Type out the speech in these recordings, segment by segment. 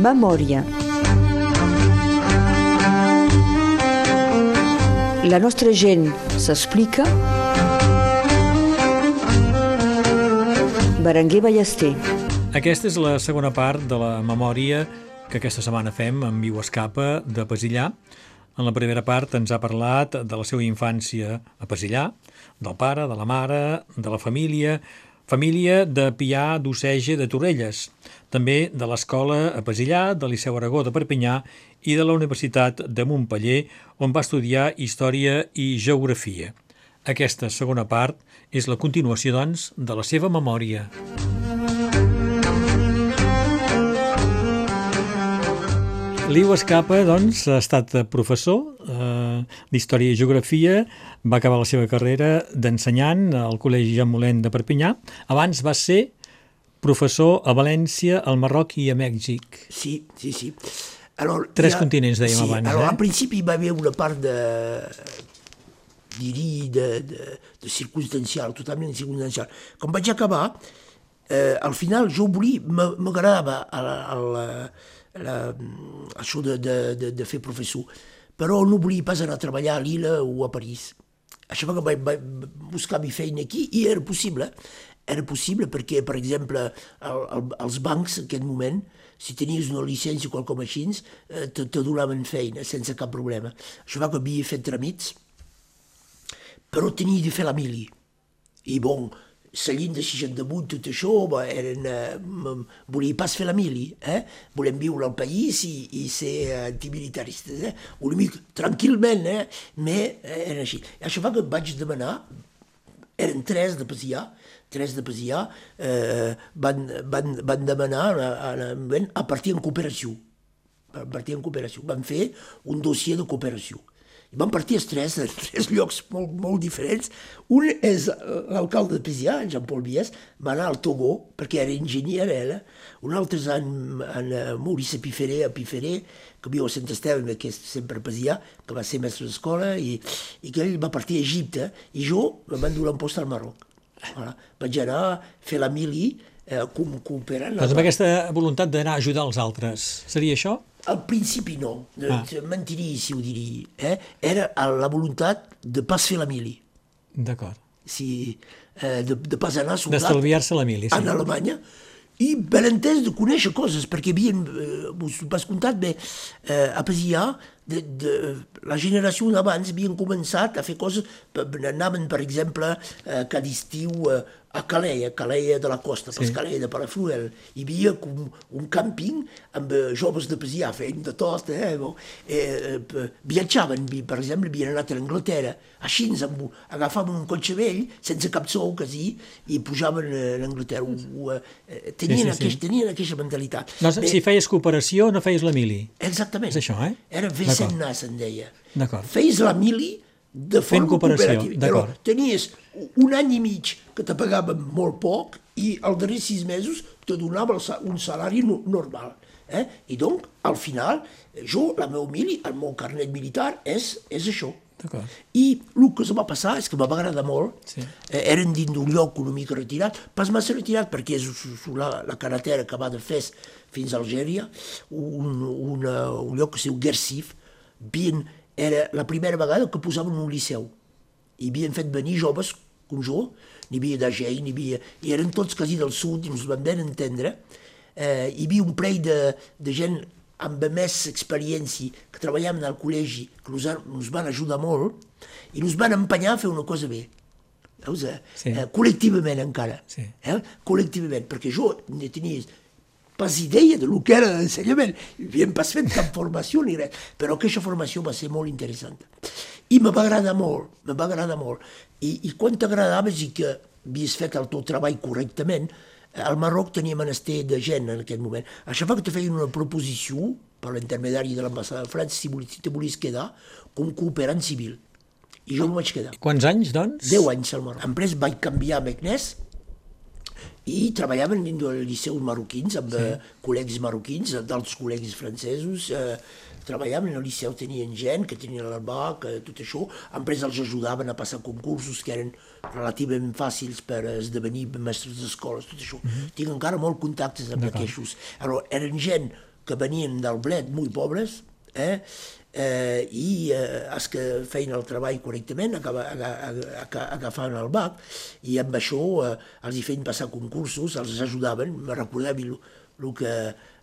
Memòria. La nostra gent s'explica. Berenguer Ballester. Aquesta és la segona part de la memòria que aquesta setmana fem amb Viu Escapa de Pesillà. En la primera part ens ha parlat de la seva infància a Pesillà, del pare, de la mare, de la família, família de Pià d'Oceja de Torrelles, també de l'escola a Pesillà, del Liceu Aragó de Perpinyà i de la Universitat de Montpeller, on va estudiar Història i Geografia. Aquesta segona part és la continuació, doncs, de la seva memòria. Liu Escapa, doncs, ha estat professor eh, d'Història i Geografia, va acabar la seva carrera d'ensenyant al Col·legi Jean Molent de Perpinyà. Abans va ser professor a València, al Marroc i a Mèxic. Sí, sí, sí. Alors, Tres ha, continents, dèiem sí, abans. Alors, eh? al principi hi va haver una part de diria, de, de, de circumstancial, totalment circumstancial. Quan vaig acabar, eh, al final jo volia, m'agradava això de, de, de, de fer professor, però no volia pas anar a treballar a Lila o a París. Això va que vaig, vaig buscar mi feina aquí i era possible. Era possible perquè, per exemple, el, el, els bancs en aquest moment, si tenies una llicència o qualsevol així, eh, te, te donaven feina sense cap problema. Això va que havia fet tràmits, però tenia de fer la mili. I bon, seguint de 68, tot això, va, eren, eh, volia pas fer la mili, eh? volem viure al país i, i ser antimilitaristes, eh? una mica tranquil·lament, eh? però eh, era així. I això fa que vaig demanar, eren tres de Pasià, tres de Pasià, eh, van, van, van demanar a, a, a partir en cooperació, a partir en cooperació, van fer un dossier de cooperació. I van partir els tres en tres llocs molt, molt diferents. Un és l'alcalde de Pisià, en Jean-Paul Bies, va anar al Togo, perquè era enginyer, ella. Un altre és en, en Maurice Piferé, a Piferé, que viu a Sant Esteve, que és sempre a Pisià, que va ser mestre d'escola, i, i que ell va partir a Egipte, i jo em van donar un post al Marroc. Voilà. Vaig anar a fer la mili, eh, com, cooperant... Doncs amb aquesta voluntat d'anar a ajudar els altres, seria això? Al principi no, ah. mentiria si ho diria. Eh? Era la voluntat de pas fer la mili. D'acord. Si, eh, de, de pas anar soldat... D'estalviar-se la mili, sí. En Alemanya, i ben entès de conèixer coses, perquè havien, eh, us ho has contat bé, eh, a Pasià, de, de, la generació d'abans havien començat a fer coses, anaven, per exemple, eh, cada estiu eh, a Calais, a Calais de la costa, sí. Calais de Palafrugell. Hi havia un, un càmping amb eh, joves de Pasià fent de tot, eh, bon, eh, eh, viatjaven, per exemple, havien anat a l'Anglaterra, així ens amb, agafaven un cotxe vell, sense cap sou quasi, i pujaven a l'Anglaterra. Eh, tenien, sí, sí, sí. Aqueix, tenien aquesta mentalitat. No, Bé, si feies cooperació, no feies la mili. Exactament. És això, eh? Era vessant nas, en deia. D'acord. Feies la mili de forma cooperativa. Però tenies un any i mig que te pagaven molt poc i al darrer sis mesos te donava un salari no, normal. Eh? I donc, al final, jo, la meva mili, el meu carnet militar és, és això. I el que se va passar és que va agradar molt. Sí. Eh, eren dins d'un lloc una mica retirat, pas massa retirat perquè és la, la carretera que va de Fes fins a Algèria, un, una, un lloc que es diu Gersif, bien era la primera vegada que posaven un liceu. I havien fet venir joves com jo, n'hi havia d'Agell, n'hi havia... I eren tots quasi del sud, i ens van ben entendre. Eh, hi havia un parell de, de gent amb més experiència que treballaven al col·legi, que ens, ens van ajudar molt, i ens van empenyar a fer una cosa bé. Veus? Eh? Sí. Eh, col·lectivament encara. Sí. Eh? Col·lectivament, perquè jo tenia pas idea de lo que era l'ensenyament. Havíem pas fet cap formació ni res, però aquesta formació va ser molt interessant. I me va agradar molt, me va agradar molt. I, i quan t'agradaves i que havies fet el teu treball correctament, al Marroc tenia menester de gent en aquest moment. Això fa que te feien una proposició per l'intermediari de l'ambassada de França si, si te volies quedar com cooperant civil. I jo em vaig quedar. Quants anys, doncs? Deu anys al Marroc. Després vaig canviar a Meknès, i treballaven dins dels liceus marroquins amb sí. eh, col·legis marroquins, d'altres col·legis francesos, eh, treballaven al liceu, tenien gent que tenien l'albà, que tot això, després els ajudaven a passar concursos que eren relativament fàcils per esdevenir mestres d'escoles, tot això. Mm -hmm. Tinc encara molt contactes amb aquests. Eren gent que venien del blet molt pobres, eh? Eh, i eh, els que feien el treball correctament acaba, aga, agafaven el BAC i amb això eh, els hi feien passar concursos, els ajudaven, me recordava el, el que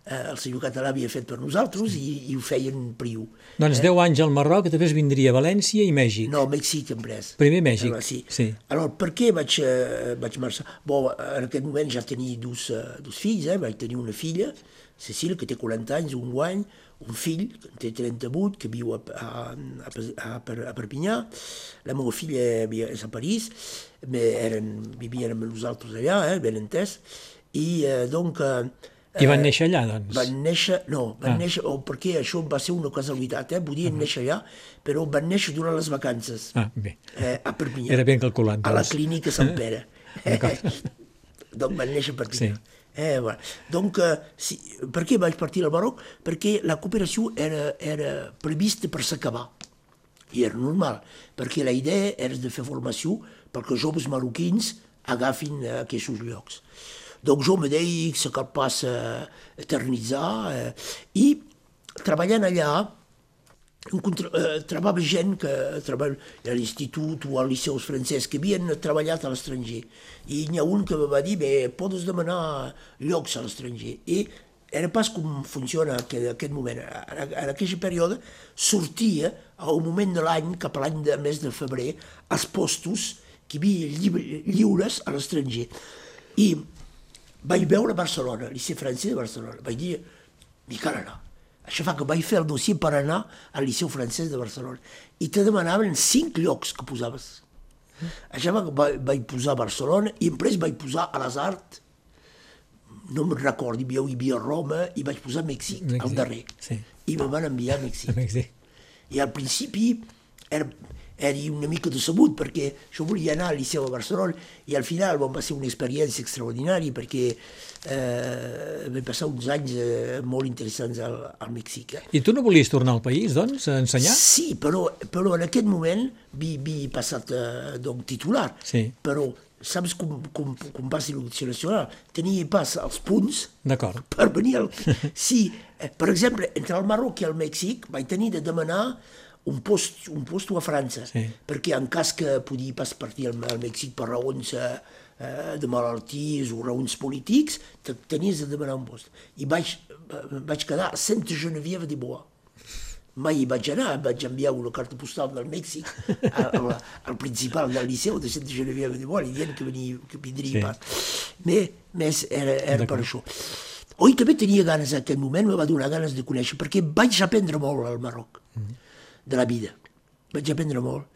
eh, el senyor català havia fet per nosaltres i, i ho feien priu. Doncs eh? 10 anys al Marroc, després vindria València i Mèxic. No, Mèxic en pres. Primer Mèxic, eh, sí. sí. Alors, per què vaig, eh, vaig marxar? Bon, en aquest moment ja tenia dos, eh, dos fills, eh? vaig tenir una filla, Cecil, que té 40 anys, un guany, un fill, que té 38, que viu a, a, a, a Perpinyà. La meva filla és a París, eren, vivien amb nosaltres allà, eh, ben entès. I, eh, donc... Eh, i van néixer allà, doncs? Van néixer, no, van ah. néixer, oh, perquè això va ser una casualitat, eh? podien uh -huh. néixer allà, però van néixer durant les vacances. Ah, bé. Eh, a Perpinyà. Era ben calculat. A la doncs. clínica Sant Pere. doncs van néixer a Perpinyà. Sí. Eh, voilà. Donc, eh, si, per què vaig partir al Marroc? Perquè la cooperació era, era prevista per s'acabar. I era normal, perquè la idea era de fer formació perquè els joves marroquins agafin eh, aquests llocs. Donc jo me deia que cal pas eh, eternitzar eh, i treballant allà encontra, eh, trobava gent que treballa a l'institut o al liceu francès que havien treballat a l'estranger i n'hi ha un que va dir bé, podes demanar llocs a l'estranger i era pas com funciona en aquest moment. En, en aquell període sortia a un moment de l'any, cap a l'any de mes de febrer, els postos que hi havia lliures a l'estranger. I vaig veure Barcelona, Liceu francès de Barcelona. Vaig dir, m'hi cal anar. Això fa que vaig fer el dossier per anar al Liceu francès de Barcelona. I te demanaven cinc llocs que posaves. Això fa que vaig posar Barcelona i després vaig posar a les Arts, no me'n recordo, hi havia Roma i vaig posar Mèxic, Mèxic. al darrer. Sí. I me van enviar a Mèxic. A Mèxic. I al principi era, era una mica decebut perquè jo volia anar al Liceu a Barcelona i al final va ser una experiència extraordinària perquè eh, vam passar uns anys eh, molt interessants al, al Mèxic. Eh. I tu no volies tornar al país, doncs, a ensenyar? Sí, però, però en aquest moment havia passat eh, donc, titular, sí. però saps com, com, com passa l'educació nacional? Tenia pas els punts per venir al... Sí, eh, per exemple, entre el Marroc i el Mèxic vaig tenir de demanar un post, un post a França, sí. perquè en cas que podia pas partir al, al Mèxic per raons eh, eh de malalties o raons polítics, tenies de demanar un post. I vaig, vaig quedar a Santa Geneviève de Bois. Mai hi vaig anar, vaig enviar una carta postal del Mèxic al, al principal del liceu de Santa Geneviève de Bois, li dient que, venia, que vindria sí. pas. Mais, més era, era per això. Oi, també tenia ganes en aquell moment, me va donar ganes de conèixer, perquè vaig aprendre molt al Marroc. Mm -hmm de la vida. Vaig aprendre molt.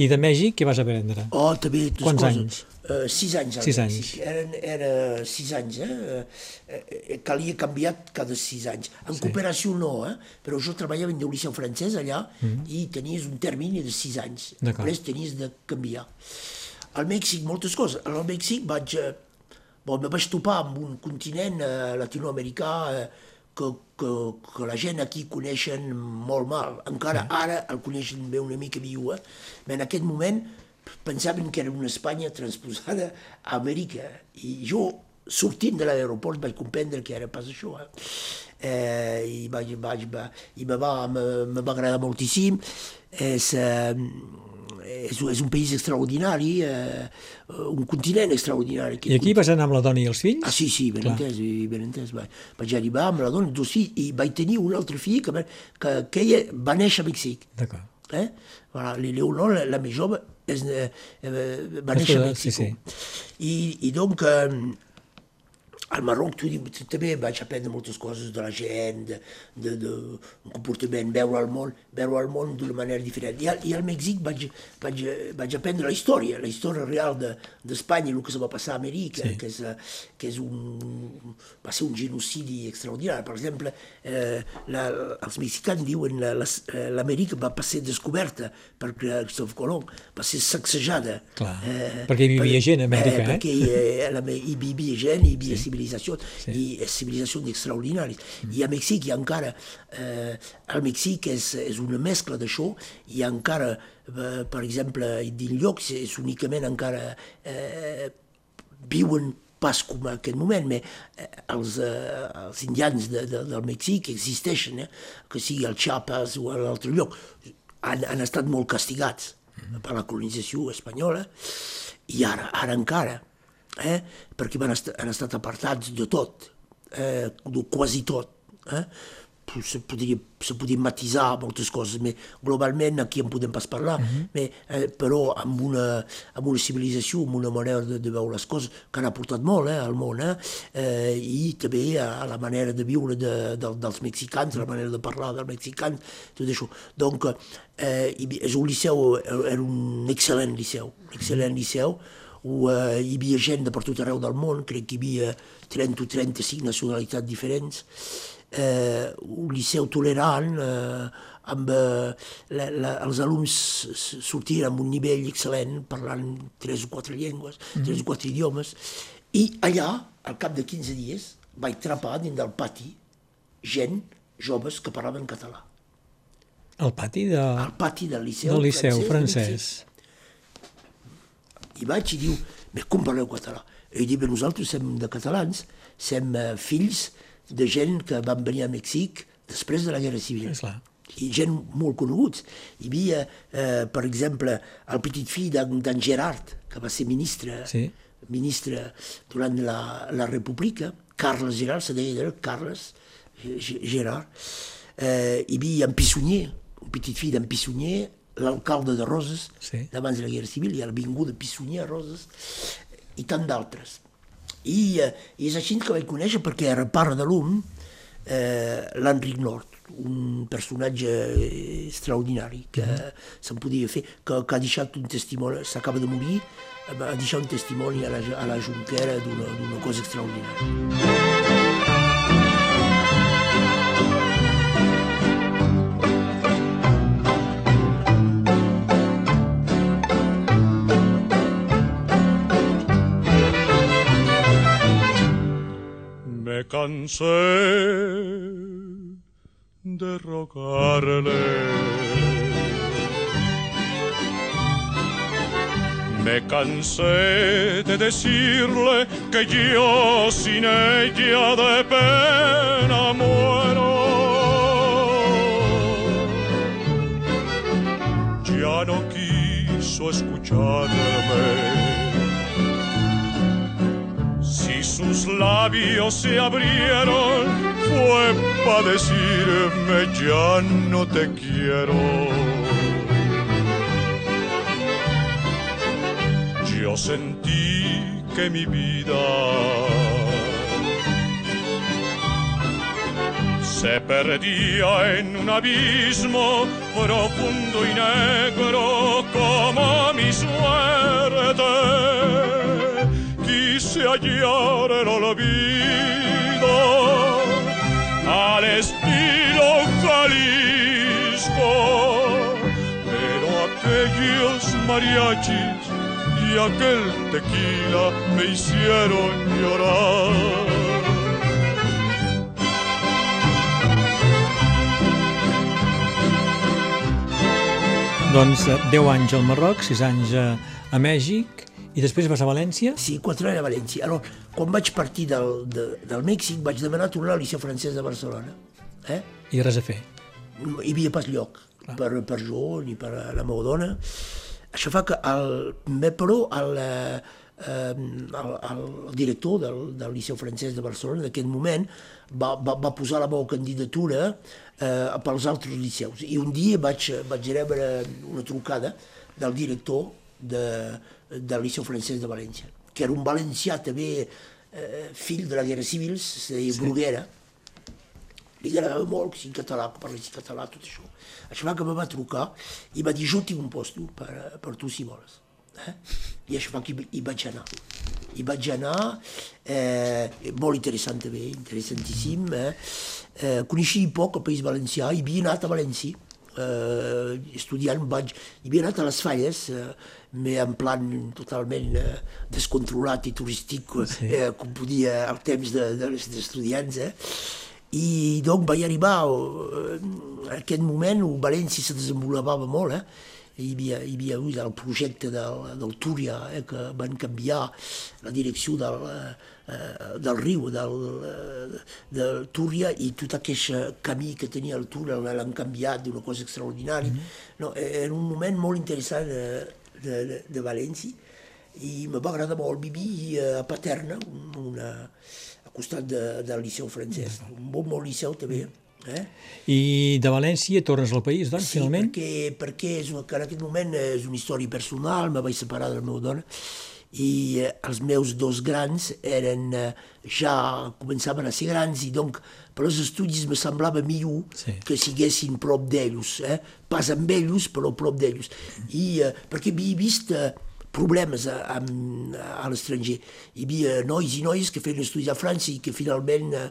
I de Mèxic què vas aprendre? Oh, també dues Quants coses. anys? Uh, sis anys. Sis anys. Era, era sis anys, eh? Uh, calia canviar cada sis anys. En sí. cooperació no, eh? Però jo treballava en liceu francès allà mm. i tenies un termini de sis anys. Després tenies de canviar. Al Mèxic, moltes coses. Al Mèxic vaig... Bon, me vaig topar amb un continent uh, latinoamericà uh, que, que, que la gent aquí coneixen molt mal. Encara sí. ara el coneixen bé una mica viua, però en aquest moment pensaven que era una Espanya transposada a Amèrica. I jo, sortint de l'aeroport, vaig comprendre que era pas això. Eh? Eh, i, vaig, vaig, va, i me va, me, me va agradar moltíssim. És, eh, és, és un país extraordinari, eh, un continent extraordinari. I aquí vas anar amb la dona i els fills? Ah, sí, sí, ben Clar. entès, ben entès. Vaig, vaig arribar amb la dona i dos fills, i vaig tenir un altre fill que, que, que ella va néixer a Mèxic. D'acord. Eh? Voilà, Leonor, la, la més jove, és, eh, va néixer a Mèxic. Sí, sí. I, I donc... Eh, al Marroc tu, també vaig aprendre moltes coses de la gent, de, de, de comportament, veure el món, veure el món d'una manera diferent. I, al, i al Mèxic vaig, vaig, vaig aprendre la història, la història real d'Espanya, de, el que se va passar a Amèrica, sí. que, és, que és un, va ser un genocidi extraordinari. Per exemple, eh, la, els mexicans diuen que l'Amèrica va ser descoberta per Christophe Colomb, va ser sacsejada. Clar, eh, perquè hi vivia per, gent a Amèrica, eh? eh? Perquè eh, hi vivia gent, hi havia sí civilitzacions, sí. i civilitzacions extraordinàries. Mm. I a Mèxic hi ha encara, eh, al Mèxic és, és una mescla d'això, hi ha encara, eh, per exemple, dins llocs és únicament encara eh, viuen pas com en aquest moment, però eh, els, eh, els indians de, de, del Mèxic existeixen, eh? que sigui el Chiapas o a l'altre lloc, han, han estat molt castigats per la colonització espanyola i ara, ara encara, eh? perquè van est han estat apartats de tot, eh? de quasi tot. Eh? Se podria, se podria matisar moltes coses, però globalment aquí en podem pas parlar, uh -huh. mais, eh, però amb una, amb una civilització, amb una manera de, de veure les coses que han aportat molt eh, al món, eh, eh, i també a, a la manera de viure de, de, dels mexicans, la manera de parlar dels mexicans, tot això. Donc, eh, és un liceu, era un excel·lent liceu, un excel·lent liceu, où eh, hi havia gent de per tot arreu del món, crec que hi havia 30 o 35 nacionalitats diferents, eh, un liceu tolerant, eh, amb eh, la, la, els alumnes sortien amb un nivell excel·lent, parlant tres o quatre llengües, mm -hmm. tres o quatre idiomes, i allà, al cap de 15 dies, vaig trapar dins del pati gent, joves, que parlaven català. Al pati de... Al pati del liceu, del liceu francès. francès. I vaig i diu, però com parleu català? I diu, nosaltres som de catalans, som eh, fills de gent que van venir a Mèxic després de la Guerra Civil. Clar. I gent molt coneguts. Hi havia, eh, per exemple, el petit fill d'en Gerard, que va ser ministre, sí. ministre durant la, la República, Carles Gerard, se deia Carles Gerard. Eh, hi havia en Pissonnier, un petit fill d'en Pissonnier, l'alcalde de Roses, sí. d'abans de la Guerra Civil, i el vingut de Pissonnier a Roses, i tant d'altres. I, eh, I és així que vaig conèixer perquè era pare de l'un, eh, l'Enric Nord, un personatge extraordinari que se'n podia fer, que, que ha deixat un testimoni, s'acaba de morir, ha deixat un testimoni a la, a la Junquera d'una cosa extraordinària. Cansé de rogarle. Me cansé de decirle que yo sin ella de pena muero. Ya no quiso escucharme sus labios se abrieron fue para decirme ya no te quiero. Yo sentí que mi vida se perdía en un abismo profundo y negro como mi suerte quise hallar el olvido al estilo Jalisco, pero aquellos mariachis y aquel tequila me hicieron llorar. Doncs 10 anys al Marroc, 6 anys a, a Mèxic, i després vas a València? Sí, quatre anys a València. Alors, quan vaig partir del, de, del Mèxic, vaig demanar tornar al Liceu Francès de Barcelona. Eh? I res a fer? No hi havia pas lloc Clar. per, per jo ni per la meva dona. Això fa que, el, però, el, eh, el, el director del, del Liceu Francès de Barcelona d'aquest moment va, va, va posar la meva candidatura eh, pels altres liceus. I un dia vaig, vaig rebre una trucada del director de, del Liceu Francès de València, que era un valencià també eh, fill de la Guerra Civil, se deia sí. Bruguera, li agradava molt que sigui català, que parlessi català, tot això. Això va que me va trucar i va dir, jo tinc un post per, per tu si vols. Eh? I això fa que hi vaig anar. Hi vaig anar, eh, molt interessant també, interessantíssim. Eh? Eh, coneixia poc el País Valencià, hi havia anat a València, eh, estudiant, vaig, hi havia anat a les falles, eh, mais en plan totalment eh, descontrolat i turístic, sí. eh, com podia al temps de, de, d'estudiants. Eh? I doncs vaig arribar eh, en aquest moment on València se desenvolupava molt, eh? hi havia, hi havia hagut el projecte del, del Túria, eh, que van canviar la direcció del, eh, del riu, del, eh, del Túria, i tot aquest camí que tenia el Túria l'han canviat d'una cosa extraordinària. Mm -hmm. no, era un moment molt interessant de, de, de València, i me va agradar molt vivir a Paterna, una, a costat de, del Liceu francès, un bon, bon liceu també. Mm Eh? I de València tornes al país, doncs, sí, finalment? perquè, perquè és, que en aquest moment és una història personal, me vaig separar de la meva dona, i eh, els meus dos grans eren, eh, ja començaven a ser grans, i donc per als estudis me semblava millor sí. que siguessin prop d'ells, eh? pas amb ells, però prop d'ells. I eh, perquè havia vist eh, problemes a, a, a l'estranger. Hi havia nois i noies que feien estudis a França i que finalment eh,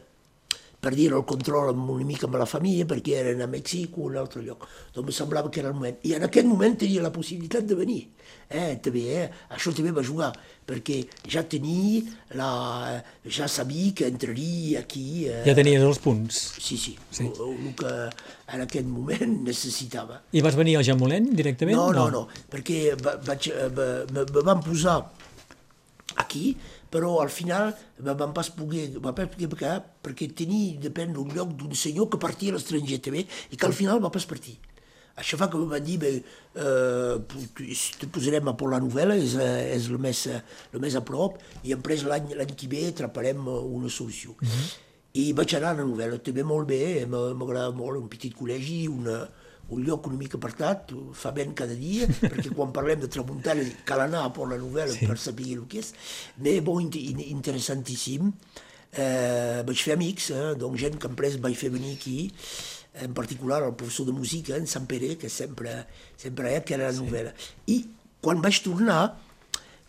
per dire el control amb una mica amb la família perquè eren a Mèxic o un altre lloc. Doncs em semblava que era el moment. I en aquest moment tenia la possibilitat de venir. Eh, també, eh? Això també va jugar, perquè ja tenia, la, ja sabia que entraria aquí. Eh, ja tenies els punts. Sí, sí, sí. El, el que en aquest moment necessitava. I vas venir al Jamolent directament? No, no, no, no perquè vaig, me, me van posar aquí, però al final vam pas poder, va pas poder pecar perquè tenia, depèn d'un lloc d'un senyor que partia a l'estranger també i que al final va pas partir. Això fa que em van dir, bé, eh, te posarem a por la novel·la, és, eh, és el, més, el més a prop, i després l'any que ve atraparem una solució. Mm -hmm. I vaig anar a la novel·la, també molt bé, m'agrada molt, un petit col·legi, una, un lloc una mica apartat, fa vent cada dia, perquè quan parlem de tramuntana cal anar a por la novel·la sí. per saber el que és, però bon, interessantíssim. Eh, vaig fer amics, eh, doncs gent que després vaig fer venir aquí, en particular el professor de música, en Sant Pere, que sempre, sempre eh, que era la novel·la. I quan vaig tornar,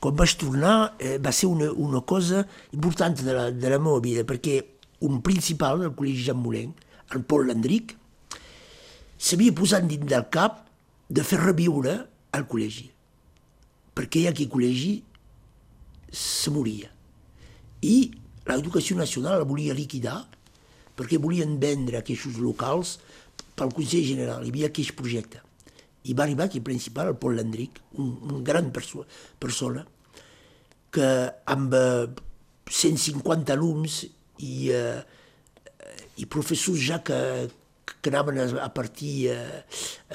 quan vaig tornar eh, va ser una, una cosa important de la, de la meva vida, perquè un principal del Col·legi Jean Moulin, el Paul Landric, s'havia posat dins del cap de fer reviure al col·legi, perquè aquell col·legi se moria. I l'educació nacional la volia liquidar perquè volien vendre aquests locals pel Consell General. Hi havia aquest projecte. I va arribar aquí principal, el Paul Landric, un, un gran perso persona, que amb 150 alumnes i, eh, i professors ja que, que anaven a, a partir, eh,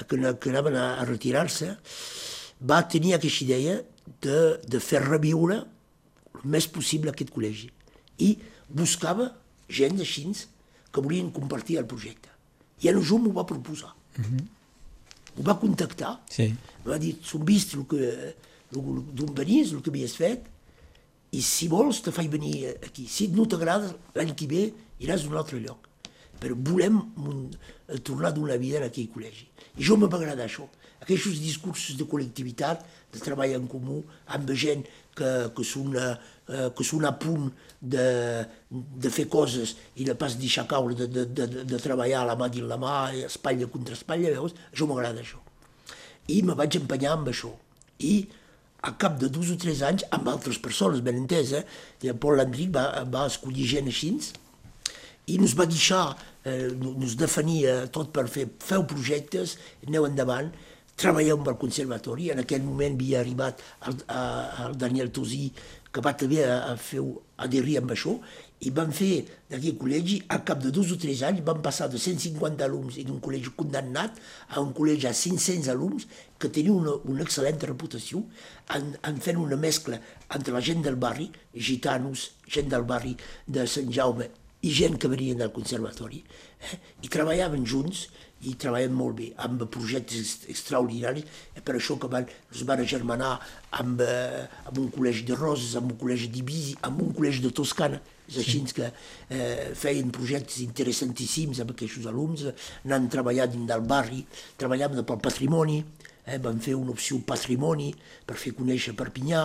que, que anaven a, a retirar-se, va tenir aquesta idea de, de fer reviure el més possible aquest col·legi. I buscava gent així que volien compartir el projecte. I en jo m'ho va proposar. Uh -huh. Ho va contactar. Sí. Va dir, som vist el que, d'on venies, el que havies fet, i si vols te faig venir aquí. Si no t'agrada, l'any que ve iràs a un altre lloc però volem un, tornar d'una vida en aquell col·legi. I jo m'ha agradar això, aquests discursos de col·lectivitat, de treball en comú, amb gent que, que, són, eh, que són a punt de, de fer coses i no pas deixar caure, de, de, de, de treballar la mà dins la mà, espatlla contra espatlla, veus? Això m'agrada això. I me vaig empenyar amb això. I a cap de dos o tres anys, amb altres persones, ben entès, eh? Paul Landric va, va escollir gent així, i ens va deixar, eh, ens defenia tot per fer, feu projectes, aneu endavant, treballeu amb el conservatori, en aquell moment havia arribat el, a, el Daniel Tosí, que va també a, a fer adherir amb això, i van fer d'aquell col·legi, a cap de dos o tres anys, van passar de 150 alumnes i d'un col·legi condemnat a un col·legi a 500 alumnes que tenia una, una excel·lent reputació en, en fent una mescla entre la gent del barri, gitanos, gent del barri de Sant Jaume i gent que venien del conservatori, eh? i treballaven junts, i treballem molt bé, amb projectes extraordinaris, eh? per això que van, es van agermanar amb, eh, amb un col·legi de Roses, amb un col·legi d'Ibisi, amb un col·legi de Toscana, és així sí. que eh, feien projectes interessantíssims amb aquests alumnes, anant treballant dins del barri, treballant pel patrimoni, eh, vam fer una opció patrimoni per fer conèixer Perpinyà,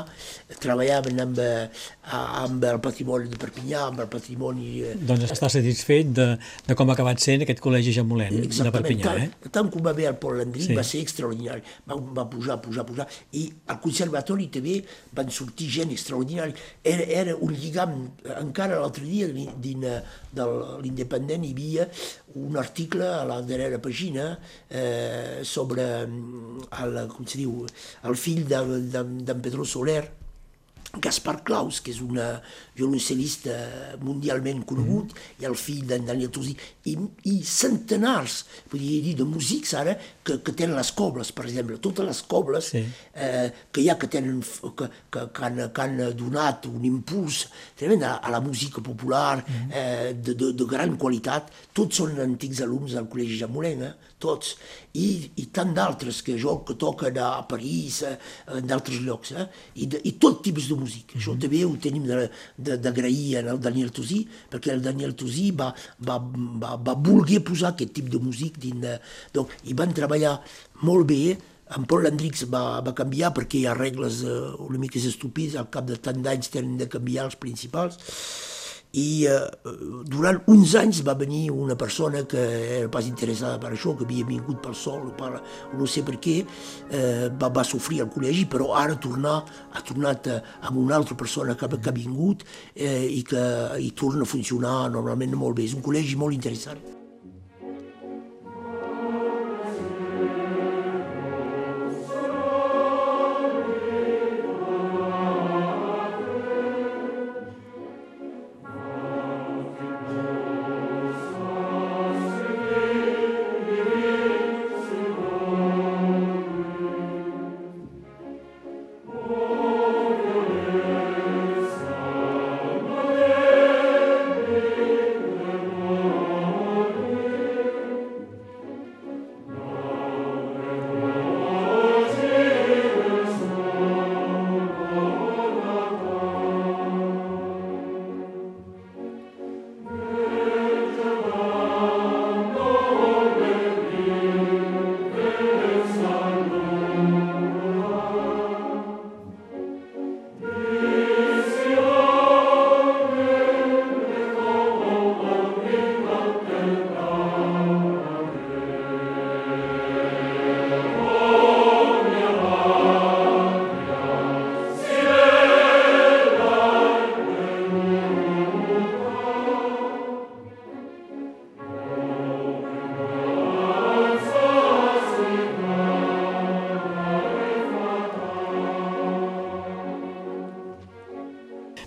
treballaven amb, eh, amb el patrimoni de Perpinyà, amb el patrimoni... Eh, doncs està satisfet de, de com ha acabat sent aquest col·legi Jamolent de Perpinyà, tant, eh? Tant com va bé el Pol Landry, sí. va ser extraordinari. Va, va pujar, pujar, pujar, i al conservatori també van sortir gent extraordinari. Era, era un lligam, encara l'altre dia, dins de l'Independent hi havia un article a la darrera pàgina eh, sobre al, com se diu, al fill d'en Pedro Soler, Gaspar Claus, que és un violoncel·lista mundialment conegut, mm -hmm. i el fill d'en Daniel Tosí, i, i centenars, podria dir, de músics ara que, que tenen les cobles, per exemple, totes les cobles sí. eh, que hi ha que tenen, que, que, que, han, que han donat un impuls tremend a, a la música popular, mm -hmm. eh, de, de, de gran qualitat, tots són antics alumnes del Col·legi Jamoleng, eh? Tots, i, i tant d'altres que jo que toquen a París, eh, en d'altres llocs, eh? I, de, i tot tipus de música. Mm -hmm. Això també ho tenim d'agrair al Daniel Tosí, perquè el Daniel Tosí va, va, va, va voler posar aquest tipus de música dins de... Donc, i van treballar molt bé, en Paul Landrix va, va canviar perquè hi ha regles uh, una mica estúpides, al cap de tant d'anys tenen de canviar els principals, i eh, durant uns anys va venir una persona que era pas interessada per això, que havia vingut pel sol, per, no sé per què, eh, va, va sofrir al col·legi, però ara tornar, ha tornat eh, amb una altra persona que, que ha vingut eh, i que i torna a funcionar normalment molt bé. És un col·legi molt interessant.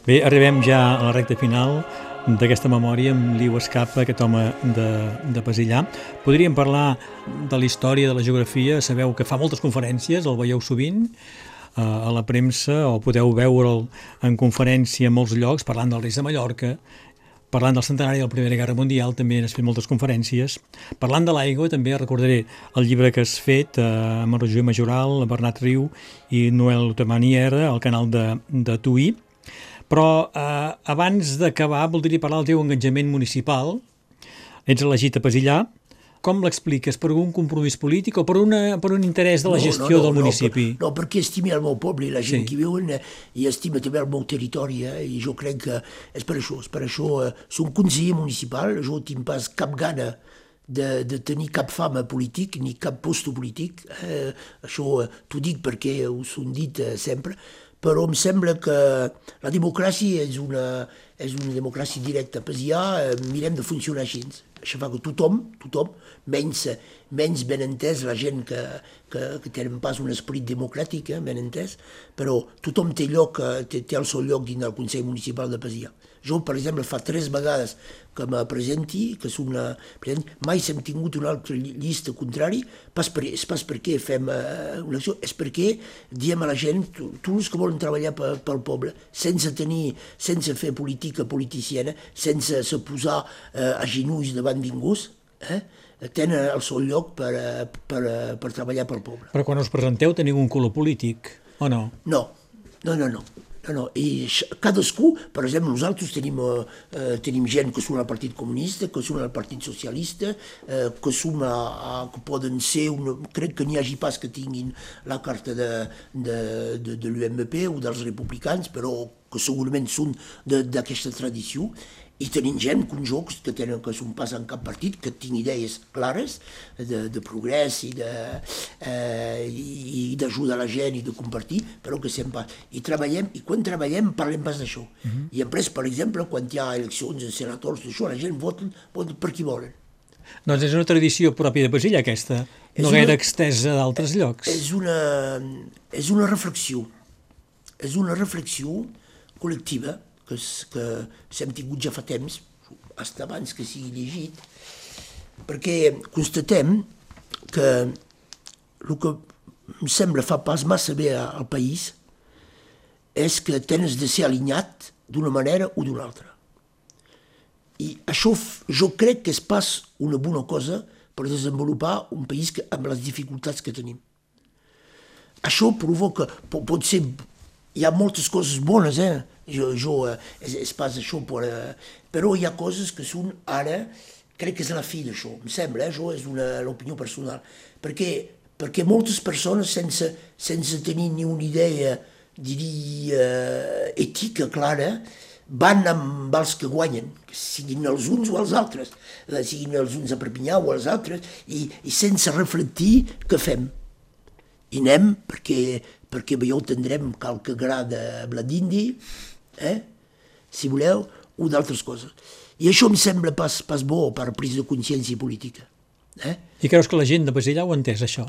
Bé, arribem ja a la recta final d'aquesta memòria amb Liu Escapa, aquest home de, de Pasillà. Podríem parlar de la història, de la geografia, sabeu que fa moltes conferències, el veieu sovint, eh, a la premsa, o podeu veure'l en conferència en molts llocs, parlant del Reis de Mallorca, parlant del centenari de la Primera Guerra Mundial, també has fet moltes conferències. Parlant de l'aigua, també recordaré el llibre que has fet eh, amb el Roger Majoral, Bernat Riu i Noel Tamaniera, al canal de, de Tuí, però eh, abans d'acabar voldria parlar del teu engatjament municipal. Ets elegit a Pasillà. Com l'expliques? Per un compromís polític o per, una, per un interès de la gestió no, no, no, del municipi? No, per, no, perquè estimi el meu poble i la gent sí. que viuen i estima també el meu territori eh, i jo crec que és per això. És per això eh, som conseller municipal, jo tinc pas cap gana de, de tenir cap fama polític ni cap posto polític. Eh, això eh, t'ho dic perquè us ho dit eh, sempre però em sembla que la democràcia és una, és una democràcia directa. Pues ja eh, mirem de funcionar així. Això fa que tothom, tothom, menys, menys ben entès la gent que, que, que tenen pas un esperit democràtic, eh, ben entès, però tothom té lloc, eh, té, té el seu lloc dins del Consell Municipal de Pasià. Jo, per exemple, fa tres vegades que me presenti, que és una... Mai s'hem tingut una altra llista contrari, pas, per, és pas perquè fem uh, una acció, és perquè diem a la gent, tots que volen treballar pel poble, sense tenir, sense fer política politiciana, sense se posar uh, a genolls davant ningú, eh? tenen el seu lloc per, eh, per, per treballar pel poble. Però quan us presenteu teniu un color polític, o no? No, no, no, no. No, no, i cadascú, per exemple, nosaltres tenim, eh, tenim gent que són al Partit Comunista, que són al Partit Socialista, eh, que són a, a, que poden ser, una, crec que n'hi hagi pas que tinguin la carta de, de, de, de l'UMP o dels republicans, però que segurament són d'aquesta tradició, i tenim gent com jo que tenen que són pas en cap partit, que tinc idees clares de, de progrés i de eh, i d'ajudar la gent i de compartir, però que sempre... I treballem, i quan treballem parlem pas d'això. Uh mhm. -huh. I després, per exemple, quan hi ha eleccions de senadors, això, la gent vota, vota per qui volen. Doncs és una tradició pròpia de Basilla, aquesta, no una- gaire extesa a d'altres llocs. És una, és una reflexió. És una reflexió col·lectiva que, que s'hem tingut ja fa temps, fins abans que sigui llegit, perquè constatem que el que em sembla fa pas massa bé al país és que tens de ser alineat d'una manera o d'una altra. I això jo crec que és pas una bona cosa per desenvolupar un país que, amb les dificultats que tenim. Això provoca, po- pot ser, hi ha moltes coses bones, eh? Jo, jo eh, és, és pas això, per, eh, però hi ha coses que són ara, crec que és la fi d'això, em sembla, eh? això és l'opinió personal, perquè, perquè moltes persones sense, sense tenir ni una idea, diria, eh, ètica clara, van amb els que guanyen, que siguin els uns o els altres, eh, siguin els uns a Perpinyà o els altres, i, i sense reflectir què fem? I anem perquè, perquè veieu tindrem qualque gra de blat d'indi, eh? si voleu, o d'altres coses. I això em sembla pas, pas bo per presa de consciència política. Eh? I creus que la gent de Basilla ho ha entès, això?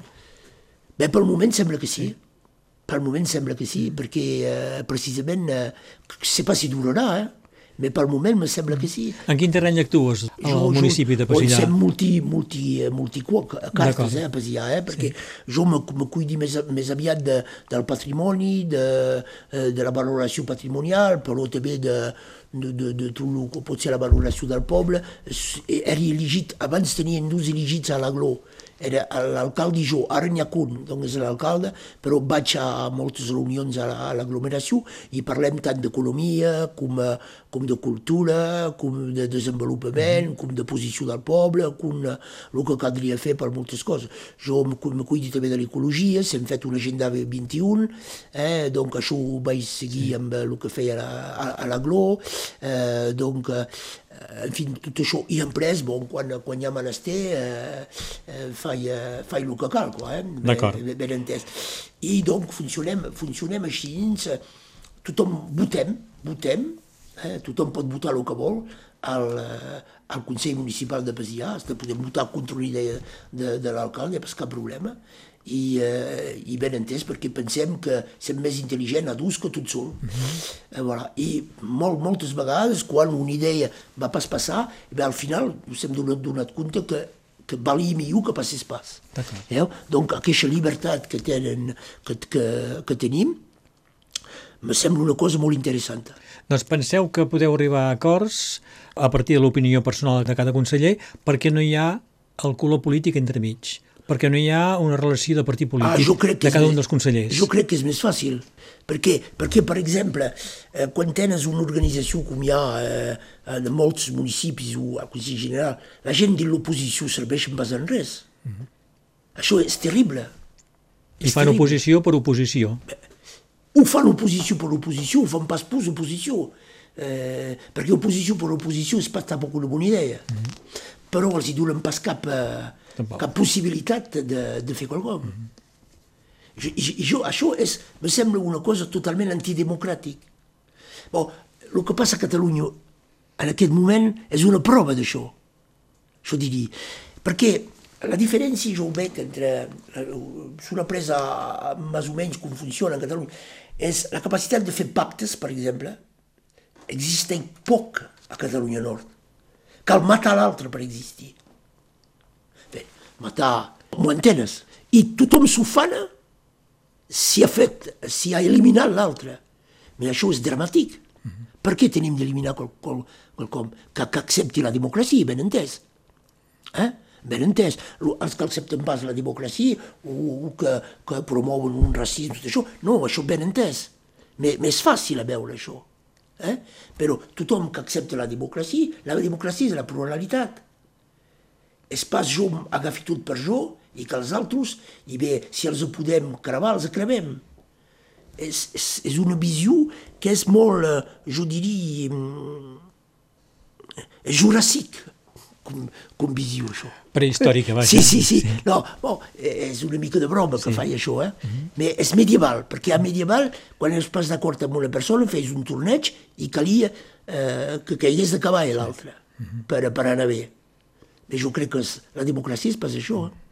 Bé, pel moment sembla que sí. Pel moment sembla que sí, perquè eh, precisament, eh, sé pas si durarà, eh? Però pel moment me sembla que sí. En quin terreny actues al municipi de Basilla? Jo multi, multi, multiquoc, a cartes, eh, a Pesillà, eh, perquè sí. jo me, me cuidi més, més aviat de, del patrimoni, de, eh, de la valoració patrimonial, però també de, de, de, de tot el que pot ser la valoració del poble. Era elegit, abans tenien dos elegits a l'Agló, era l'alcalde i jo, ara n'hi ha un, doncs és l'alcalde, però vaig a moltes reunions a la- a l'aglomeració i parlem tant d'economia com, eh, com de cultura, com de desenvolupament, com de posició del poble, com eh, el que caldria fer per moltes coses. Jo me, cu- me cuido també de l'ecologia, s'hem fet una agenda 21, eh, donc això ho vaig seguir amb el que feia a, la- a, a l'agló, eh, donc eh, en fi, tot això, i en pres, bon, quan, quan hi ha menester, eh, eh, faig, eh, faig el que cal, quoi, eh? Ben- D'acord. Ben, ben entès. I donc funcionem, funcionem així, eh, tothom votem, votem, eh? tothom pot votar el que vol, al, eh, al Consell Municipal de hasta podem votar contra una idea de, de l'alcalde, pas cap problema, i, eh, i ben entès perquè pensem que som més intel·ligent a dos que tot sol. eh, voilà. I molt, moltes vegades, quan una idea va pas passar, bé, al final ens hem donat, donat compte que, que valia millor que passés pas. Eh? Donc aquesta llibertat que, tenen, que, que, que tenim me sembla una cosa molt interessant. Doncs penseu que podeu arribar a acords a partir de l'opinió personal de cada conseller perquè no hi ha el color polític entremig, perquè no hi ha una relació de partit polític Ah, crec que de cada més- un dels consellers. Jo crec que és més fàcil. Per què? Perquè, per exemple, eh, quan tens una organització com hi ha eh, en molts municipis o al Consell General, la gent de l'oposició serveix en base en res. Això és terrible. I és fan terrible. oposició per oposició. Ho fan oposició per oposició, ho fan pas per oposició. Eh, perquè oposició per oposició és pas tampoc una bona idea. Mm -hmm. Però els hi donen pas cap, eh, cap possibilitat de, de fer quelcom. Mm -hmm. jo, jo, això és, me sembla una cosa totalment antidemocràtic. Bon, el que passa a Catalunya en aquest moment és una prova d'això. Això diria. Perquè la diferència jo ho veig entre una presa més o menys com funciona a Catalunya és la capacitat de fer pactes, per exemple, existeix poc a Catalunya Nord. Cal matar l'altre per existir. Bé, matar, m'ho entenes? I tothom s'ofana si ha fet, si ha eliminat l'altre. Però això és dramàtic. Per què tenim d'eliminar qual, qual, quelcom que, que accepti la democràcia, ben entès? Eh? Ben entès. Els que accepten pas la democràcia o, o que, que promouen un racisme, això, no, això ben entès. Més fàcil a veure això. Eh? Però tothom que accepta la democràcia, la democràcia és la pluralitat. És pas jo agafi tot per jo i que els altres, i bé, si els podem crevar, els crevem. És, és, és una visió que és molt, eh, jo diria, mm, és juràssic, com, com visió, això. Prehistòrica, vaja. Sí, sí, sí. No, bon, és una mica de broma que faig això, eh? Però és medieval, perquè a medieval, quan eres pas d'acord amb una persona, fes un torneig i calia eh, que caigués de cavall l'altre, per, per anar bé. Però jo crec que és, la democràcia és pas això. Eh?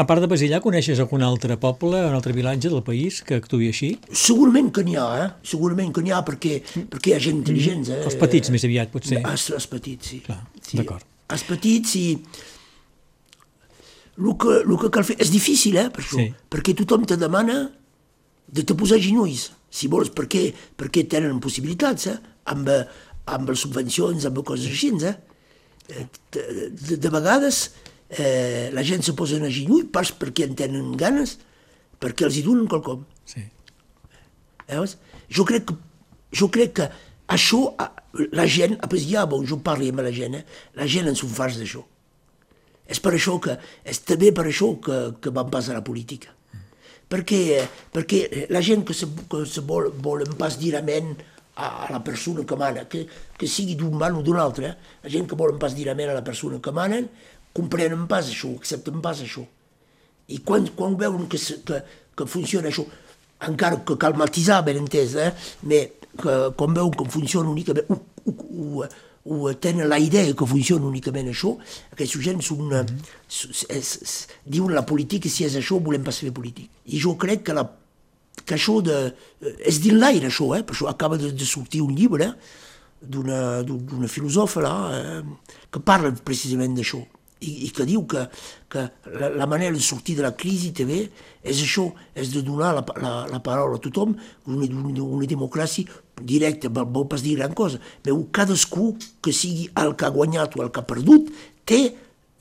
A part de Basillà, coneixes algun altre poble, un altre vilatge del país que actuï així? Segurament que n'hi ha, eh? Segurament que n'hi ha perquè, perquè hi ha gent intel·ligent. Eh? Els petits, més aviat, potser. Els, els petits, sí. Clar, sí. d'acord. Els petits, sí. El que, el que cal fer... És difícil, eh, per això. Sí. Perquè tothom te demana de te posar genolls, si vols, perquè, perquè tenen possibilitats, eh? Amb, amb les subvencions, amb coses així, eh? Eh, De, de, de vegades eh, la gent se posa a genoll pas perquè en tenen ganes, perquè els hi donen quelcom. Sí. Veus? Jo crec que, jo crec que això, a- la gent, a més ja, bon, jo parlo amb la gent, eh? la gent en són farts d'això. És per això que, és també per això que, que van pas a la política. Perquè, perquè la gent que se, que se vol, volen pas dirament a, a la persona que mana, que, que sigui d'un man o d'un altre, eh? la gent que volen pas dirament a la persona que manen, comprenen pas això, accepten pas això. I quan, quan veuen que, se, que, que funciona això, encara que cal matisar, ben entès, eh? mais que, quan veuen que funciona únicament, o, o, o, o tenen la idea que funciona únicament això, aquesta gent són, és, és, diuen la política, si és això, volem pas fer política. I jo crec que, la, que això de, és dins l'aire, això, eh? per això acaba de, de sortir un llibre d'una filòsofa là, eh, que parla precisament d'això i, i que diu que, que la, la manera de sortir de la crisi també és això, és de donar la, la, la paraula a tothom, una, una, una democràcia directa, vol, pas dir gran cosa, però cadascú que sigui el que ha guanyat o el que ha perdut té,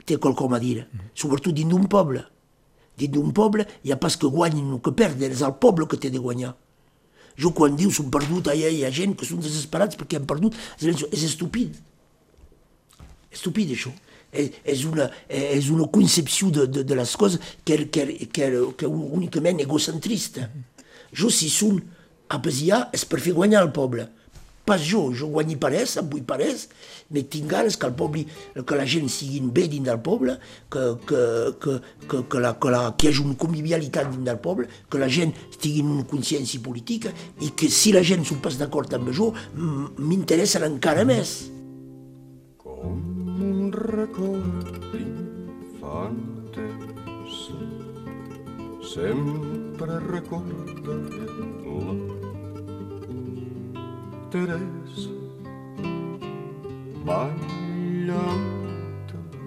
té quelcom a dir, sobretot dins d'un poble. Dins d'un poble hi ha pas que guanyin o que perden, és el poble que té de guanyar. Jo quan diu són perdut, hi ha, hi ha gent que són desesperats perquè han perdut, és estúpid. Estúpid això. És, una, és una concepció de, de, de les coses que, que, que, que únicament egocentrista. Jo si són a Pesià és per fer guanyar el poble. Pas jo, jo guanyi per res, em vull res, però tinc ganes que el poble, que la gent sigui bé dins del poble, que, que, que, que, que, la, que, la, que hi hagi una convivialitat dins del poble, que la gent tingui una consciència política i que si la gent són pas d'acord amb m- m'interessen encara més. Com record d'infantes sempre recordaré la Teresa ballant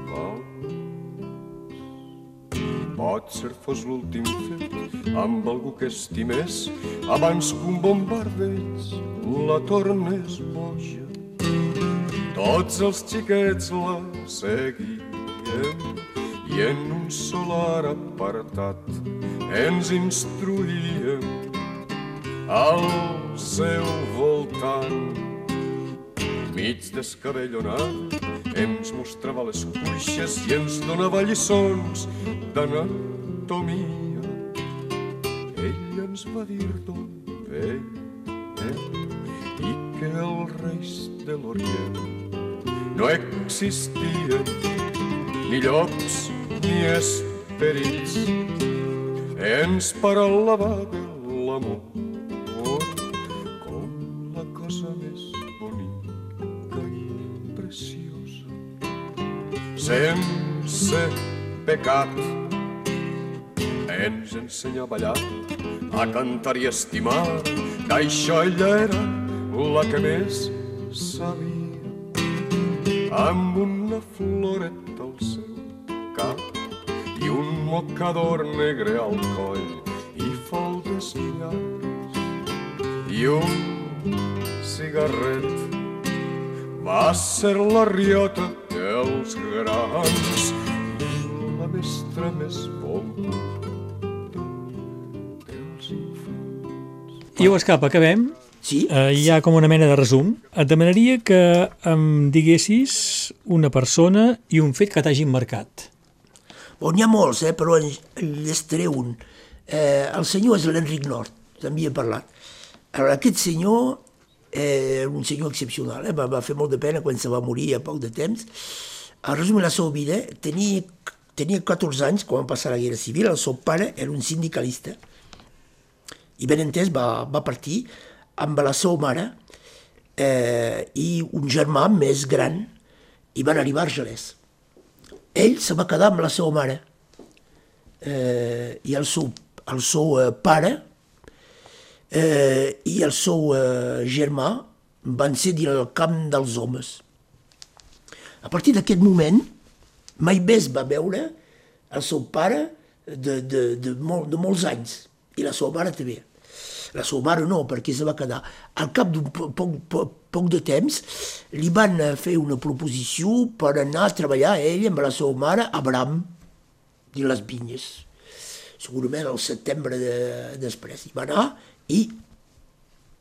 vals. Potser fos l'últim fet amb algú que estimés abans que un bombardeig la tornés boja. Tots els xiquets la seguien i en un solar apartat ens instruïen al seu voltant. Mig descabellonat ens mostrava les cuixes i ens donava lliçons d'anatomia. Ell ens va dir d'on veiem i que els reis de l'Orient no existien ni llops ni esperits. Ens parlava de l'amor com la cosa més bonica i preciosa. Sense pecat ens ensenya a ballar, a cantar i estimar, que això ella era la que més sabia. Amb una floreta al seu cap i un mocador negre al coll i faldes llargues i un cigarret va ser la riota dels grans la mestra més I ho escapa, acabem. Sí? Eh, hi ha com una mena de resum. Et demanaria que em diguessis una persona i un fet que t'hagin marcat. Bon, n'hi ha molts, eh, però en, en llestaré un. Eh, el senyor és l'Enric Nord, també he parlat. Alors, aquest senyor eh, un senyor excepcional, eh, va, va fer molt de pena quan se va morir a poc de temps. A resum la seva vida, tenia, tenia 14 anys quan va passar la Guerra Civil, el seu pare era un sindicalista i ben entès va, va partir amb la seva mare eh, i un germà més gran i van arribar a Argelès. ell se va quedar amb la seva mare eh, i el seu, el seu eh, pare eh, i el seu eh, germà van ser dins el camp dels homes. A partir d'aquest moment, mai més va veure el seu pare de, de, de, molt, de molts anys, i la seva mare també. La mare no, perquè se va quedar. Al cap d'un poc, poc, poc de temps, li van fer una proposició per anar a treballar ell amb la seva mare a Bram, dins les vinyes. Segurament al setembre de, després. Hi va anar i,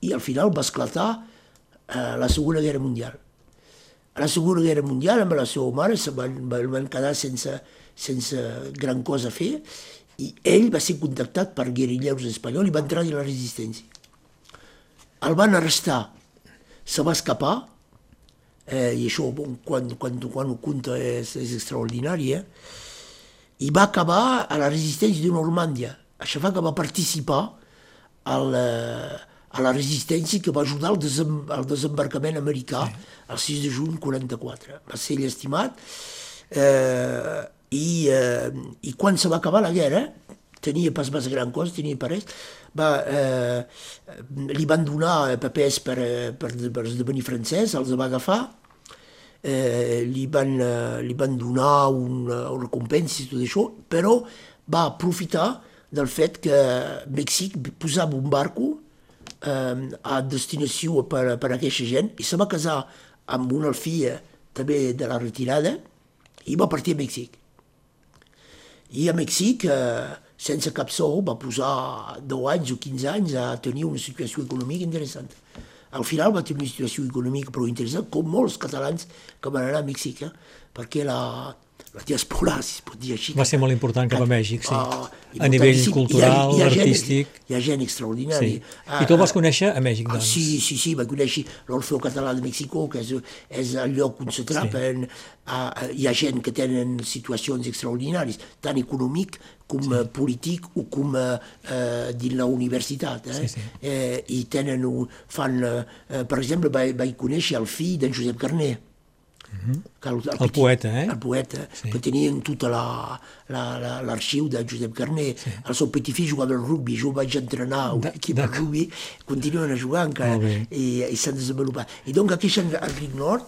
i al final va esclatar eh, la Segona Guerra Mundial. A la Segona Guerra Mundial amb la seva mare se van, van quedar sense, sense gran cosa a fer i ell va ser contactat per guerrilleros espanyols i va entrar a la resistència. El van arrestar, se va escapar, eh, i això bon, quan, quan, quan ho conta és, és extraordinari, eh? i va acabar a la resistència de Normàndia. Això fa que va participar al, eh, a la resistència que va ajudar al, desem, al desembarcament americà el 6 de juny 44. Va ser llestimat eh, i, eh, i quan se va acabar la guerra, tenia pas més gran cosa, tenia res, va, eh, li van donar papers per, per, per esdevenir francès, els va agafar, eh, li, van, eh, li van donar una, una recompensa i tot això, però va aprofitar del fet que Mèxic posava un barco eh, a destinació per, per a aquesta gent i se va casar amb una filla també de la retirada i va partir a Mèxic. I a Mèxic, eh, sense cap sou, va posar 10 anys o 15 anys a tenir una situació econòmica interessant. Al final va tenir una situació econòmica prou interessant, com molts catalans que van anar a Mèxic, eh? perquè la, la diàspora, si es pot dir així. Va ser molt important cap a Mèxic, sí. Uh, a nivell cultural, hi ha, hi ha artístic. Gent, hi ha gent extraordinari. Sí. I tu el vas conèixer a Mèxic, doncs? Sí, sí, sí, vaig conèixer l'Orfeo Català de Mèxico, que és, és el lloc on se trapen. Sí. Uh, hi ha gent que tenen situacions extraordinàries, tant econòmic com sí. polític o com uh, dins la universitat. Eh? Sí, sí. Eh, I tenen, fan, uh, per exemple, vaig, vaig conèixer el fill d'en Josep Carner, Mm -hmm. el, el, el poeta, eh? El poeta, sí. que tenien tota l'arxiu la, la, de Josep Carner. Sí. El seu petit fill jugava al rugby, jo vaig entrenar un equip de rugby, continuen a jugar encara i, i s'han desenvolupat. I doncs aquest Enric Nord,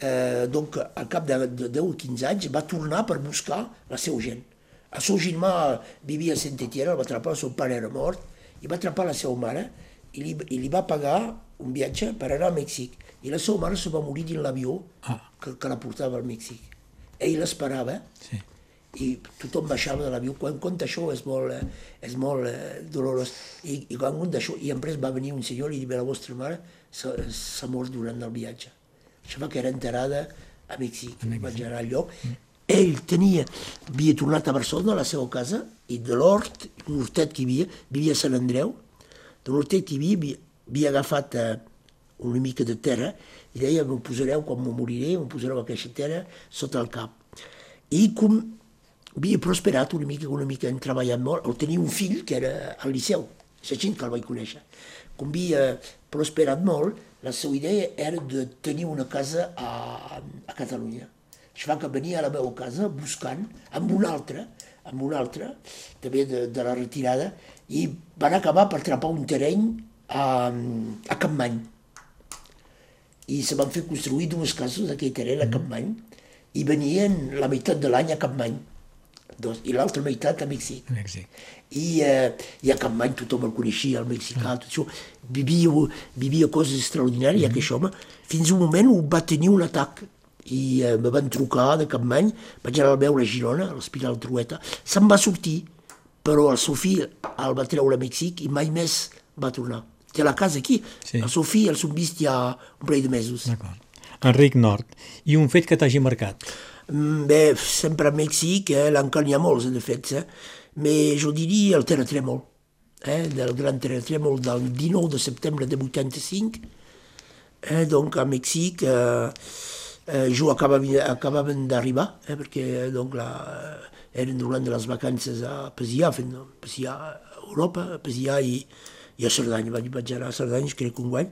eh, donc, al cap de, de 10 o 15 anys, va tornar per buscar la seva gent. El seu germà vivia a Saint-Étienne, el va atrapar, el seu pare era mort, i va atrapar la seva mare i li, i li va pagar un viatge per anar a Mèxic i la seva mare se va morir dins l'avió ah. que, que la portava al Mèxic. Ell l'esperava sí. i tothom baixava de l'avió. Quan conta això és molt, eh, és molt eh, dolorós. I, i quan conta això, i després va venir un senyor i li va la vostra mare s'ha mort durant el viatge. Això va que era enterada a Mèxic, a Mèxic. anar al lloc. Mm. Ell tenia, havia tornat a Barcelona, a la seva casa, i de l'hort, un hortet que hi havia, vivia a Sant Andreu, de l'hortet que hi havia, havia agafat eh, una mica de terra i deia, m'ho posareu quan m'ho moriré, m'ho posareu aquesta terra sota el cap. I com havia prosperat una mica, una mica, hem treballat molt, el tenia un fill que era al Liceu, la gent que el vaig conèixer. Com havia prosperat molt, la seva idea era de tenir una casa a, a Catalunya. Això fa que venia a la meva casa buscant amb una altra, amb una altra, també de, de la retirada, i van acabar per trapar un terreny a, a Campmany i se van fer construir dues cases d'aquell terreny a mm. Capmany i venien la meitat de l'any a Capmany dos, i l'altra meitat a Mèxic. Mèxic. I, eh, I a Capmany tothom el coneixia, el mexicà, mm. tot això. Vivia, vivia coses extraordinàries, mm. aquest home. Fins un moment va tenir un atac i eh, me van trucar de Capmany, vaig anar a veure a Girona, a l'Hospital Trueta, se'n va sortir, però el seu fill el va treure a Mèxic i mai més va tornar té la casa aquí. Sí. El seu fill els han vist ja un parell de mesos. Enric Nord, i un fet que t'hagi marcat? Mm, bé, sempre a Mèxic, eh, l'encara n'hi ha molts, de fet, eh? però jo diria el terratrèmol, eh, del gran terratrèmol del 19 de setembre de 85, eh, donc a Mèxic, eh, eh, jo acabava, acabaven d'arribar, eh, perquè donc, la, eren durant les vacances a Pesià, fent Pesià a Europa, a Pesià i, i a Cerdanya, vaig, vaig anar a Cerdanya, crec que un guany,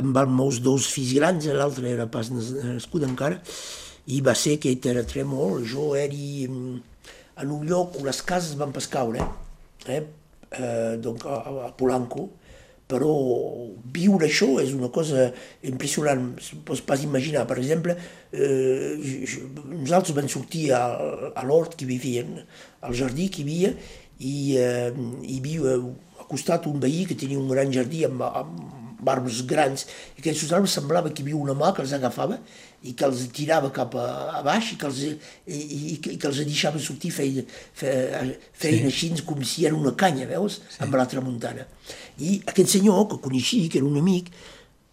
amb els meus dos fills grans, l'altre era pas nascut encara, i va ser que terratrèmol, jo era mm, en un lloc on les cases van pas caure, eh? Eh, donc a, a Polanco, però viure això és una cosa impressionant, no pots pas imaginar. Per exemple, eh, nosaltres vam sortir a, a l'hort que vivien, al jardí que hi havia, i eh, hi havia costat un veí que tenia un gran jardí amb, amb arbres grans, i aquests arbres semblava que hi havia una mà que els agafava i que els tirava cap a, a baix i que els, i, i, i que els deixava sortir feien, feien, feien sí. així com si era una canya, veus, sí. amb la tramuntana. I aquest senyor que coneixia, que era un amic,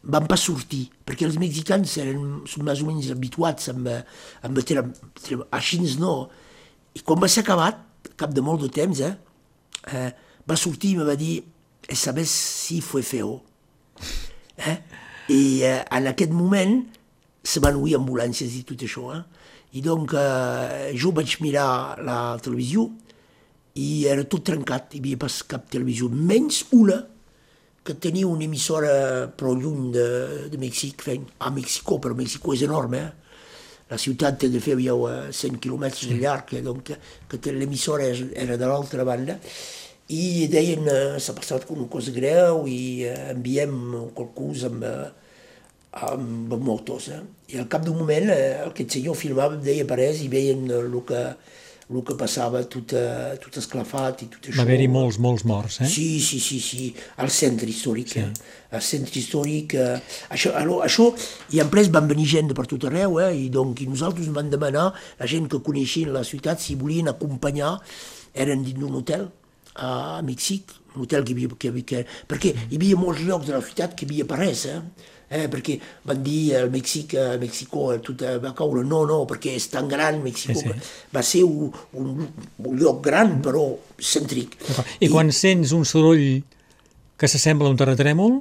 van pas sortir, perquè els mexicans eren més o menys habituats amb, amb ter, ter, així no. I quan va ser acabat, cap de molt de temps, eh, eh va sortir i me va dir, sabes si fue feo. Eh? I eh, en aquest moment se van oir ambulàncies i tot això. Eh? I donc eh, jo vaig mirar la televisió i era tot trencat, hi havia pas cap televisió, menys una que tenia una emissora prou lluny de, de Mèxic, a Mexicó, però Mexicó és enorme, eh? la ciutat té de fer ja 100 quilòmetres de llarg, eh? donc que l'emissora era de l'altra banda, i deien eh, s'ha passat una cosa greu i eh, enviem qualcú amb, amb motos. Eh? I al cap d'un moment eh, aquest senyor filmava, deia parès, i veien el que, el que passava tot, eh, tot esclafat i tot això. Va haver-hi molts, molts morts, eh? Sí, sí, sí, sí, al centre històric. Sí. Eh? Al centre històric. Eh? Això, alors, això, i en pres van venir gent de per tot arreu, eh? i donc i nosaltres vam demanar, la gent que coneixien la ciutat, si volien acompanyar, eren dins d'un hotel a Mèxic, un hotel que hi havia, que, que, perquè hi havia molts llocs de la ciutat que hi havia per res, eh? eh, perquè van dir el Mèxic, a Mèxico tot va caure, no, no, perquè és tan gran, Mèxico sí, sí. va ser un, un, un lloc gran però cèntric. I, I quan sents un soroll que s'assembla a un terratrèmol,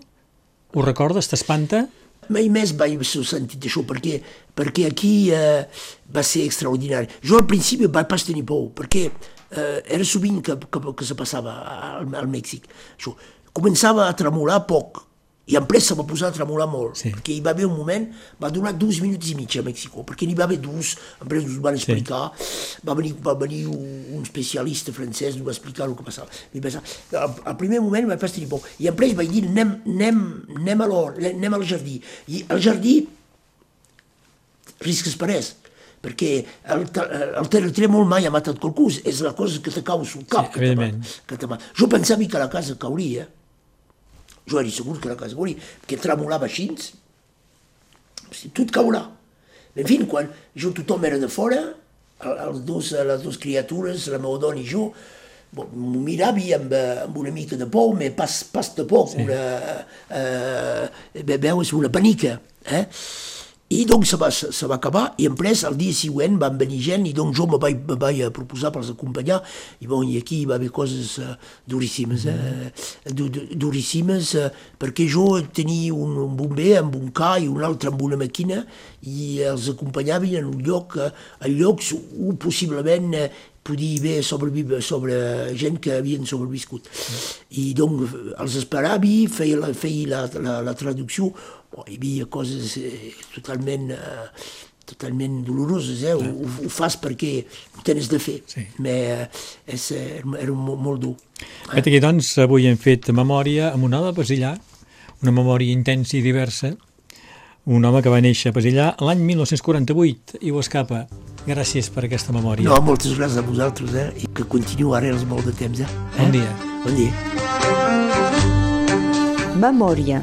ho recordes, t'espanta? Mai més vaig sentit això, perquè, perquè aquí eh, va ser extraordinari. Jo al principi vaig pas tenir por, perquè eh, era sovint que, que, que se passava al, al Mèxic. Això. Començava a tremolar poc, i en pressa va posar a tremolar molt, sí. perquè hi va haver un moment, va donar dos minuts i mig a Mèxico, perquè n'hi va haver dos, en pressa us van explicar, sí. va, venir, va venir un, especialista francès, ens va explicar el que passava. I pensava, al, al primer moment vaig tenir por, i en pressa vaig dir, anem, anem, anem, a anem al jardí, i al jardí risques per res, perquè el, el terratrèmol mai ha matat qualcú, és la cosa que te cau sul cap. Sí, que que te, jo pensava que la casa cauria, jo era segur que la casa cauria, perquè tremolava així, tot caurà. En fi, quan jo tothom era de fora, els dos, les dues criatures, la meva dona i jo, bon, m'ho mirava amb, amb una mica de por, però pas, pas de por, sí. una, eh, veus, una panica. Eh? I doncs se va, se va acabar i en pres el dia següent van venir gent i doncs jo me vaig, me vaig proposar per acompanyar i, bon, i aquí hi va haver coses uh, duríssimes, eh? duríssimes uh, perquè jo tenia un, un bomber amb un ca i un altre amb una màquina i els acompanyaven en un lloc, uh, en llocs on possiblement uh, podia haver sobreviure sobre gent que havien sobreviscut. I doncs els esperava, feia la, feia la, la, la traducció, bon, hi havia coses eh, totalment, eh, totalment doloroses, eh? Ho, ho, ho fas perquè ho tens de fer, sí. però eh, és, era molt, molt dur. Eh? Aquí, doncs, avui hem fet memòria amb un home de Pesillà, una memòria intensa i diversa, un home que va néixer a Pesillà l'any 1948 i ho escapa. Gràcies per aquesta memòria. No, moltes gràcies a vosaltres, eh? I que continuï ara els molt de temps, eh? Bon dia. Bon dia. Memòria